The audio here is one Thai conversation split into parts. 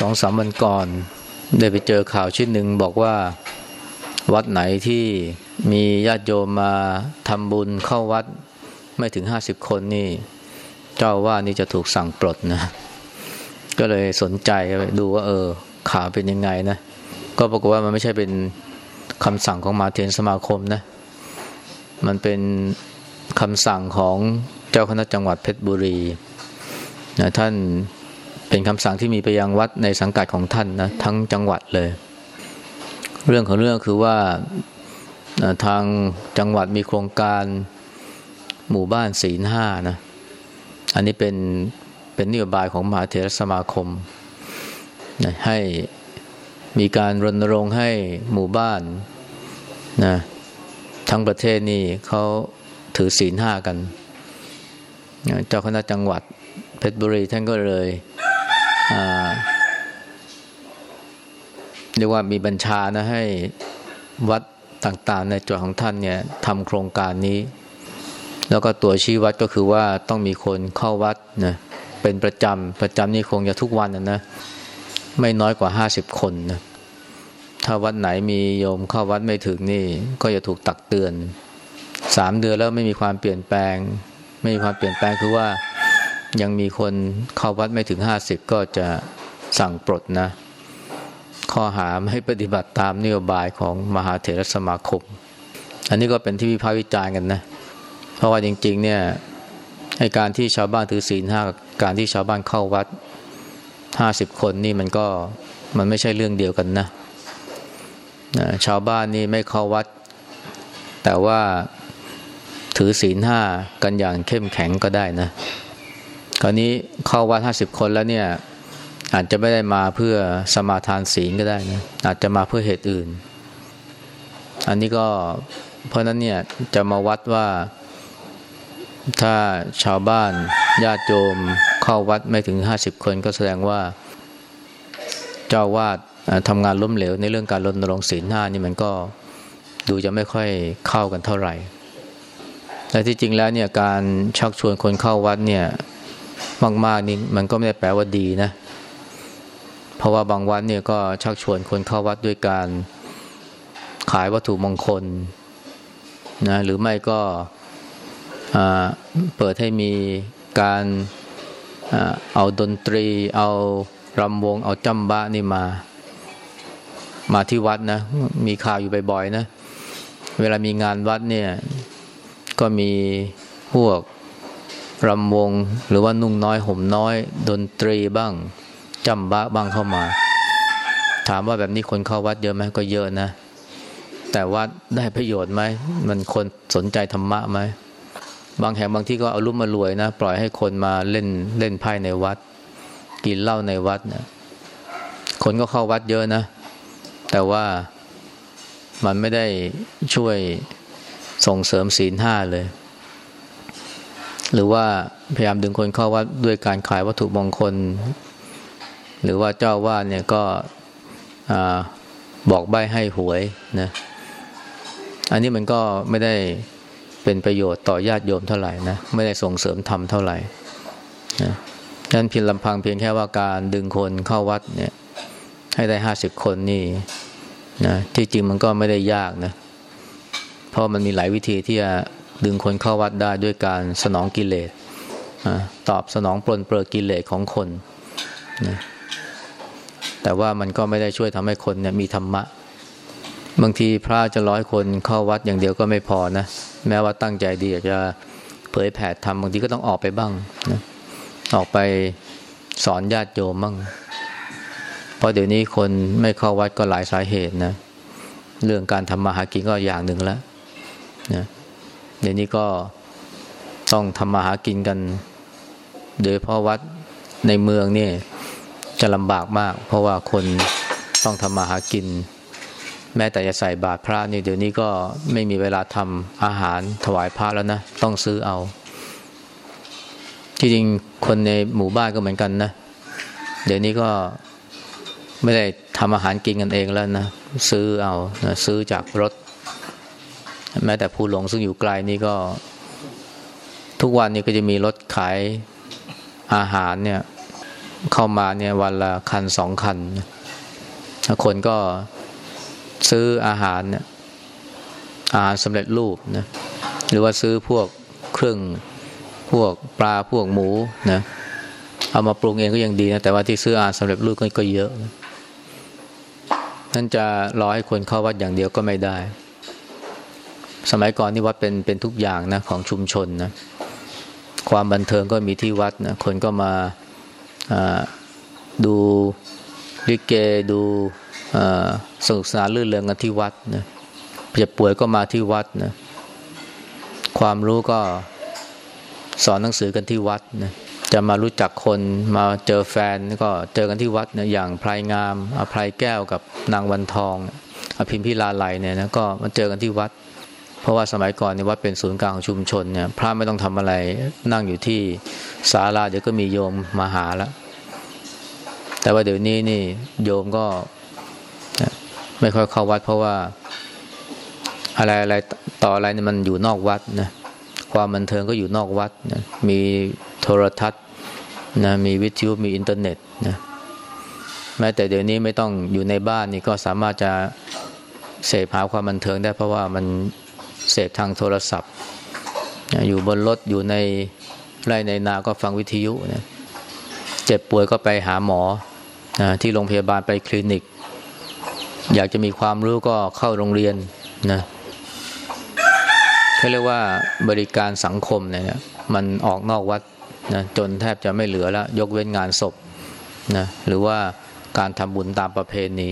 สองสามวันก่อน ได้ไปเจอข่าวชิ้นหนึ่งบอกว่าวัดไหนที่มีญาติโยมมาทำบุญเข้าวัดไม่ถึงห้าสิบคนนี่ เจ้าว่านี่จะถูกสั่งปลดนะ ก็เลยสนใจไปดูว่า เออ ข่าวเป็นยังไงนะ ก็ปรากฏว่ามันไม่ใช่เป็นคำสั่งของมาเทียนสมาคมนะ มันเป็นคำสั่งของเจ้าคณะจังหวัดเพชรบุรีนะท่าน เป็นคำสั่งที่มีไปยังวัดในสังกัดของท่านนะทั้งจังหวัดเลย เรื่องของเรื่องคือว่าทางจังหวัดมีโครงการหมู่บ้านศีลห้านะอันนี้เป็นเป็นนโยบายของมหาเถรสมาคมนะให้มีการรณรงค์ให้หมู่บ้านนะทั้งประเทศนี่เขาถือศีลห้ากัน เจ้าคณะจังหวัดเพชรบุรีท่านก็เลย เรียกว่ามีบัญชานะให้วัดต่างๆ ในจังหวัดของท่านเนี่ยทำโครงการนี้ แล้วก็ตัวชี้วัดก็คือว่าต้องมีคนเข้าวัดนะเป็นประจำประจำนี่คงจะทุกวันนะนะไม่น้อยกว่าห้าสิบคนนะถ้าวัดไหนมีโยมเข้าวัดไม่ถึงนี่ ก็จะถูกตักเตือนสามเดือนแล้วไม่มีความเปลี่ยนแปลง ไม่มีความเปลี่ยนแปลงคือว่า ยังมีคนเข้าวัดไม่ถึงห้าสิบก็จะสั่งปลดนะ ข้อหาไม่ให้ปฏิบัติตามนโยบายของมหาเถรสมาคม อันนี้ก็เป็นที่วิพากษ์วิจารณ์กันนะ เพราะว่าจริง ๆ เนี่ยให้การที่ชาวบ้านถือศีลห้าการที่ชาวบ้านเข้าวัดห้าสิบคนนี่มันก็มันไม่ใช่เรื่องเดียวกันนะนะชาวบ้านนี่ไม่เข้าวัด แต่ว่าถือศีลห้ากันอย่างเข้มแข็งก็ได้นะ คราวนี้เข้าวัดห้าสิบคนแล้วเนี่ยอาจจะไม่ได้มาเพื่อสมาทานศีลก็ได้นะอาจจะมาเพื่อเหตุอื่น อันนี้ก็เพราะนั้นเนี่ยจะมาวัดว่าถ้าชาวบ้านญาติโยมเข้าวัดไม่ถึงห้าสิบคนก็แสดงว่า เจ้าวาดทำงานล้มเหลวในเรื่องการรณรงค์ศีลห้านี่มันก็ดูจะไม่ค่อยเข้ากันเท่าไหร่แต่ที่จริงแล้วเนี่ยการชักชวนคนเข้าวัดเนี่ย มากๆนี่มันก็ไม่ได้แปลว่าดีนะ เพราะว่าบางวัดเนี่ยก็ชักชวนคนเข้าวัดด้วยการขายวัตถุมงคลนะหรือไม่ก็เปิดให้มีการเอาดนตรี เอารำวง เอาจำบะนี่มา มาที่วัดนะ มีข่าวอยู่บ่อยๆนะ เวลามีงานวัดเนี่ย ก็มีพวก รำวงหรือว่านุ่งน้อยห่มน้อย ดนตรีบ้างจำบะบ้างเข้ามา ถามว่าแบบนี้คนเข้าวัดเยอะไหมก็เยอะนะ แต่วัดได้ประโยชน์ไหมมันคนสนใจธรรมะไหมบางแห่งบางที่ก็เอารุ่มมารวยนะ ปล่อยให้คนมาเล่นเล่นไพ่ในวัด กินเหล้าในวัดนะคนก็เข้าวัดเยอะนะ แต่ว่ามันไม่ได้ช่วยส่งเสริมศีลห้าเลย หรือว่าพยายามดึงคนเข้าวัดด้วยการขายวัตถุมงคล หรือว่าเจ้าว่าเนี่ยก็บอกใบให้หวยนะอันนี้มันก็ไม่ได้เป็นประโยชน์ต่อญาติโยมเท่าไหร่นะไม่ได้ส่งเสริมธรรมเท่าไหร่นะฉะนั้นเพียงลำพังเพียงแค่ว่าการดึงคนเข้าวัดเนี่ย ให้ได้ห้าสิบคนนี่นะที่จริงมันก็ไม่ได้ยากนะเพราะมันมีหลายวิธีที่จะ ดึงคนเข้าวัดได้ด้วยการสนองกิเลสตอบสนองปลนเปลือกิเลสของคนนะแต่ว่ามันก็ไม่ได้ช่วยทำให้คนเนี่ยมีธรรมะ บางทีพระจะร้อยคนเข้าวัดอย่างเดียวก็ไม่พอนะแม้ว่าตั้งใจดีอยากจะเผยแผ่ธรรมบางทีก็ต้องออกไปบ้างนะออกไปสอนญาติโยมบ้างเพราะเดี๋ยวนี้คนไม่เข้าวัดก็หลายสาเหตุนะเรื่องการทำมาหากินก็อย่างหนึ่งแล้วนะ เดี๋ยวนี้ก็ต้องทำมาหากินกัน โดยเพราะวัดในเมืองนี่จะลำบากมาก เพราะว่าคนต้องทำมาหากิน แม้แต่จะใส่บาตรพระนี่เดี๋ยวนี้ก็ไม่มีเวลาทำอาหารถวายพระแล้วนะ ต้องซื้อเอา ที่จริงคนในหมู่บ้านก็เหมือนกันนะ เดี๋ยวนี้ก็ไม่ได้ทำอาหารกินกันเองแล้วนะ ซื้อเอานะซื้อจากรถ แม้แต่ภูหลงซึ่งอยู่ไกลนี่ก็ ทุกวันนี้ก็จะมีรถขายอาหารเนี่ย เข้ามาเนี่ยวันละคันสองคัน คนก็ซื้ออาหารเนี่ยอาหารสำเร็จรูปนะหรือว่าซื้อพวกเครื่องพวกปลาพวกหมูนะเอามาปรุงเองก็ยังดีนะแต่ว่าที่ซื้ออาหารสำเร็จรูปก็เยอะนั่นจะรอให้คนเข้าวัดอย่างเดียวก็ไม่ได้ สมัยก่อนนี่วัดเป็นเป็นทุกอย่างนะของชุมชนนะความบันเทิงก็มีที่วัดนะคนก็มาดูลิเกดูสนุกสนานลื่นเริงกันที่วัดนะจะป่วยก็มาที่วัดนะความรู้ก็สอนหนังสือกันที่วัดนะจะมารู้จักคนมาเจอแฟนก็เจอกันที่วัดนะอย่างพลายงามอภัยแก้วกับนางวันทองอภิมพิลาไลเนี่ยนะก็มาเจอกันที่วัด เพราะว่าสมัยก่อนเนี่ยวัดเป็นศูนย์กลางของชุมชนเนี่ยพระไม่ต้องทำอะไรนั่งอยู่ที่ศาลาเดี๋ยวก็มีโยมมาหาแล้วแต่ว่าเดี๋ยวนี้นี่โยมก็ไม่ค่อยเข้าวัด เพราะว่าอะไรอะไรต่ออะไรเนี่ยมันอยู่นอกวัดนะความบันเทิงก็อยู่นอกวัดนะมีโทรทัศน์นะมีวิทยุมีอินเทอร์เน็ตนะแม้แต่เดี๋ยวนี้ไม่ต้องอยู่ในบ้านนี่ก็สามารถจะเสพหาความบันเทิงได้เพราะว่ามัน เสพทางโทรศัพท์ อยู่บนรถอยู่ในไร่ในนาก็ฟังวิทยุนะเจ็บป่วยก็ไปหาหมอนะที่โรงพยาบาลไปคลินิก อยากจะมีความรู้ก็เข้าโรงเรียนนะเขาเรียกว่าบริการสังคมเนี่ยมันออกนอกวัดนะจนแทบจะไม่เหลือแล้ว ยกเว้นงานศพนะหรือว่าการทำบุญตามประเพณี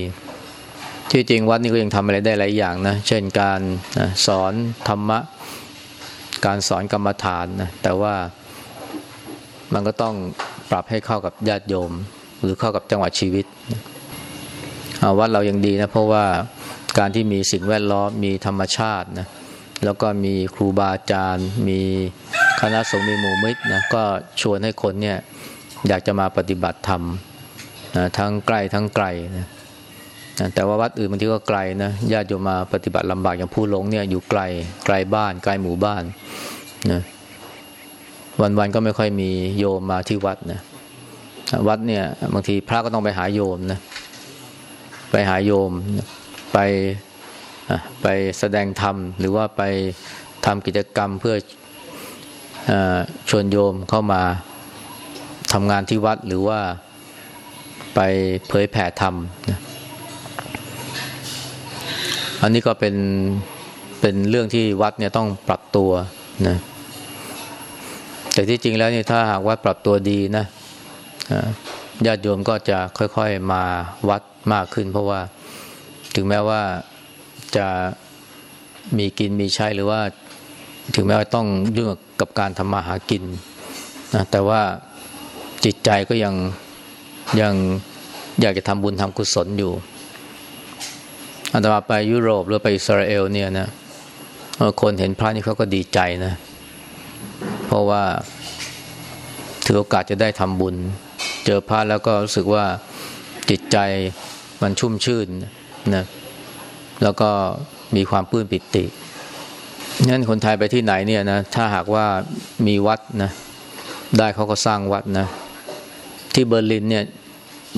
ที่จริงวัดนี่ก็ยังทำอะไรได้หลายอย่างนะเช่นการนะสอนธรรมะ การสอนกรรมฐานนะแต่ว่ามันก็ต้องปรับให้เข้ากับญาติโยม หรือเข้ากับจังหวะชีวิตวัดเรายังดีนะเพราะว่าการที่มีสิ่งแวดล้อมมีธรรมชาตินะแล้วก็มีครูบาอาจารย์ มีคณะสงฆ์มีหมู่มิตรนะก็ชวนให้คนเนี่ยอยากจะมาปฏิบัติธรรมนะทั้งใกล้ทั้งไกลนะ แต่ว่าวัดอื่นบางทีก็ไกลนะญาติโยมมาปฏิบัติลำบากอย่างผู้หลงเนี่ยอยู่ไกลไกลบ้านไกลหมู่บ้านนะวันๆก็ไม่ค่อยมีโยมมาที่วัดนะวัดเนี่ยบางทีพระก็ต้องไปหาโยมนะไปหาโยมไปไปแสดงธรรม หรือว่าไปทำกิจกรรมเพื่ออชวนโยมเข้ามาทำงานที่วัดหรือว่าไปเผยแผ่ธรรมนะ อันนี้ก็เป็นเป็นเรื่องที่วัดเนี่ยต้องปรับตัวนะแต่ที่จริงแล้วนี่ถ้าหากวัดปรับตัวดีนะญาติโยมก็จะค่อยๆมาวัดมากขึ้น เพราะว่าถึงแม้ว่าจะมีกินมีใช้หรือว่า ถึงแม้ว่าต้องยุ่งกับการทำมาหากินนะแต่ว่าจิตใจก็ยังยังอยากจะทำบุญทำกุศลอยู่ อาตมาไปยุโรปหรือไปอิสราเอลเนี่ยนะคนเห็นพระนี่เขาก็ดีใจนะ เพราะว่าถือโอกาสจะได้ทำบุญ เจอพระแล้วก็รู้สึกว่าจิตใจมันชุ่มชื่นนะแล้วก็มีความปลื้มปิติงั้นคนไทยไปที่ไหนเนี่ยนะถ้าหากว่ามีวัดนะได้เขาก็สร้างวัดนะ ที่เบอร์ลินเนี่ย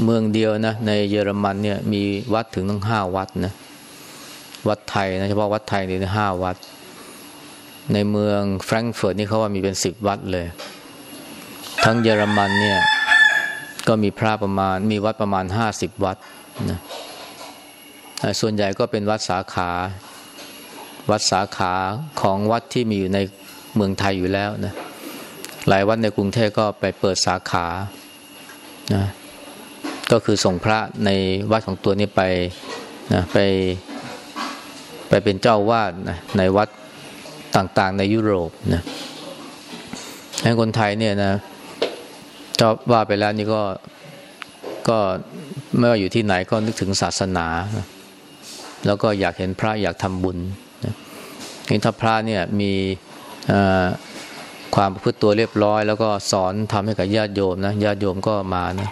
เมืองเดียวนะในเยอรมันเนี่ยมีวัดถึงตั้งห้าวัดนะ วัดไทยนะเฉพาะวัดไทยนี่ห้าวัด ในเมืองแฟรงก์เฟิร์ตนี่เขาว่ามีเป็นสิบวัดเลย ทั้งเยอรมันเนี่ยก็มีพระประมาณมีวัดประมาณห้าสิบวัดนะส่วนใหญ่ก็เป็นวัดสาขา วัดสาขาของวัดที่มีอยู่ในเมืองไทยอยู่แล้วนะหลายวัดในกรุงเทพก็ไปเปิดสาขานะก็คือส่งพระในวัดของตัวนี้ไปนะไป ไปเป็นเจ้าวาดนะในวัดต่างๆ ในยุโรปนะให้คนไทยเนี่ยนะชอบว่าไปแล้วนี่ก็ก็ไม่ว่าอยู่ที่ไหนก็นึกถึงศาสนานะแล้วก็อยากเห็นพระอยากทำบุญนะนี่ถ้าพระเนี่ยมีความพฤติตัวเรียบร้อย แล้วก็สอนทำให้กับญาติโยมนะญาติโยมก็มานะ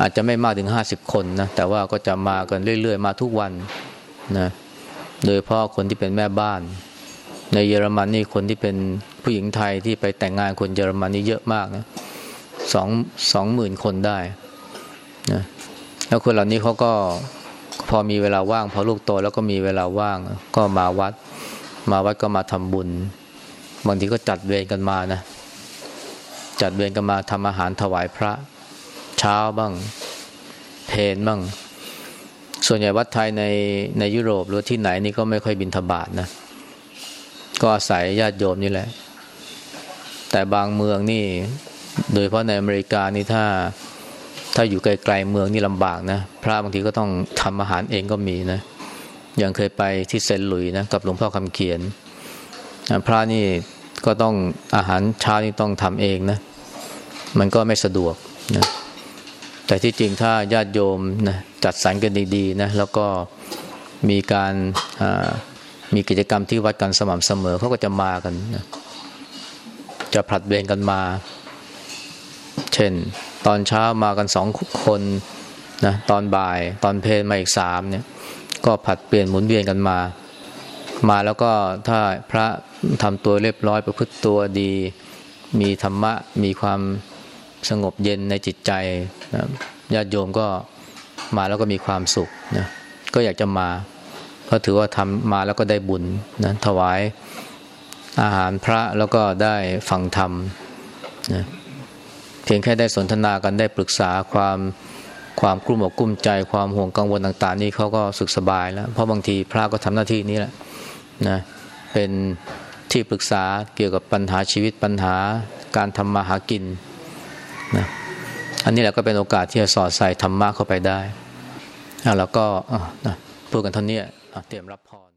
อาจจะไม่มากถึงห้าสิบคนนะแต่ว่าก็จะมากันเรื่อย ๆ มาทุกวัน นะโดยพราะคนที่เป็นแม่บ้าน ในเยอรมันนี่คนที่เป็นผู้หญิงไทยที่ไปแต่งงานคนเยอรมันนี่เยอะมากนะสองสองหมื่นคนได้นะแล้วคนเหล่านี้เขาก็พอมีเวลาว่าง พอลูกโตแล้วก็มีเวลาว่าง ก็มาวัด มาวัดก็มาทำบุญ บางทีก็จัดเวรกันมานะ จัดเวรกันมาทำอาหารถวายพระ เช้าบ้าง เพนบ้าง ส่วนใหญ่วัดไทยในในยุโรปหรือที่ไหนนี่ก็ไม่ค่อยบินทบาทนะ ก็อาศัยญาติโยมนี่แหละ แต่บางเมืองนี่ โดยเฉพาะในอเมริกานี่ถ้า ถ้าอยู่ไกลๆเมืองนี่ลำบากนะ พระบางทีก็ต้องทำอาหารเองก็มีนะ อย่างเคยไปที่เซนหลุยนะกับหลวงพ่อคำเขียน พระนี่ก็ต้องอาหารเช้านี่ต้องทำเองนะ มันก็ไม่สะดวกนะ แต่ที่จริงถ้าญาติโยมนะจัดสรรกันดีๆนะแล้วก็มีการมีกิจกรรมที่วัดกันสม่ำเสมอเขาก็จะมากันนะจะผลัดเวรกันมา เช่น ตอนเช้ามากันสองคนนะตอนบ่ายตอนเพลมาอีกสามเนี่ย ก็ผัดเปลี่ยนหมุนเวียนกันมา มาแล้วก็ถ้าพระทำตัวเรียบร้อยประพฤติตัวดี มีธรรมะมีความ สงบเย็นในจิตใจนะญาติโยมก็มาแล้วก็มีความสุขนะก็อยากจะมา เพราะถือว่าทำมาแล้วก็ได้บุญนะถวายอาหารพระแล้วก็ได้ฟังธรรมนะเพียงแค่ได้สนทนากันได้ปรึกษาความความกลุ้มอกกลุ้มใจความห่วงกังวลต่าง ๆ นี่เขาก็สุขสบายแล้ว เพราะบางทีพระก็ทำหน้าที่นี้แหละนะเป็นที่ปรึกษาเกี่ยวกับปัญหาชีวิตปัญหาการทำมาหากิน นะอันนี้แหละก็เป็นโอกาสที่จะสอดใส่ธรรมะเข้าไปได้แล้วก็พูดกันเท่านี้เตรียมรับพร